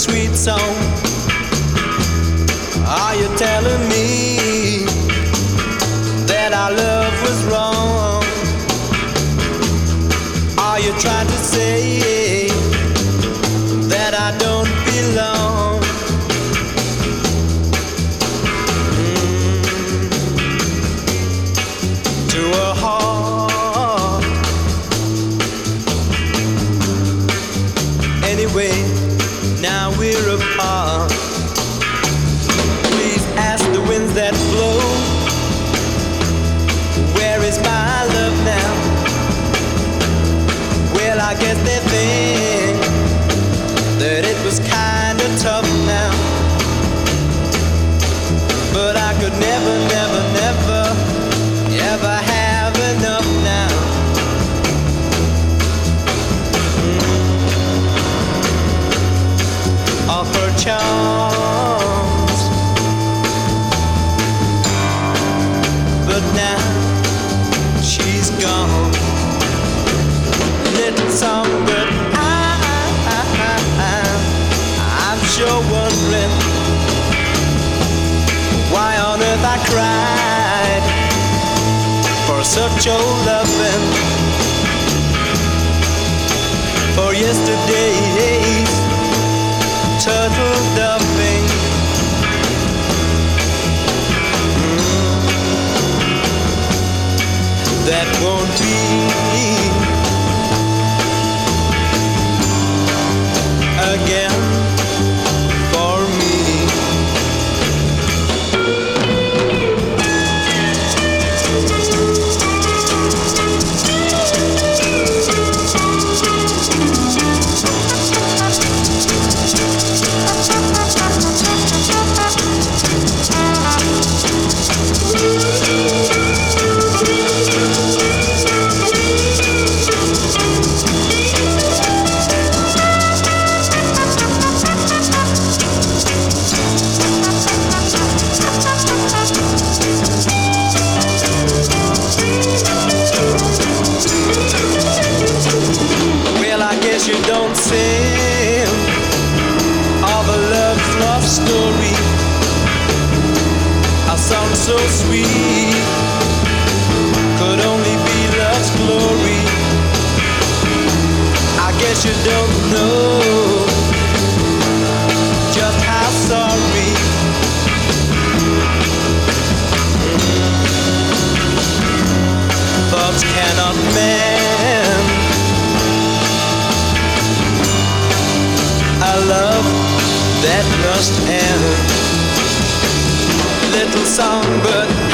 song. Are you telling me that our love was wrong? Are you trying to say now she's gone. I'm sure wondering why on earth I cried for such old. For yesterday's. That won't don't of a love's lost story. A song so sweet could only be love's glory. I guess you don't know must end. Little songbird,